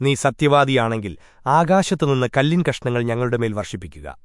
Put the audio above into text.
നീ സത്യവാദിയാണെങ്കിൽ ആകാശത്തുനിന്ന് കല്ലിൻ കഷ്ണങ്ങൾ ഞങ്ങളുടെ മേൽ വർഷിപ്പിക്കുക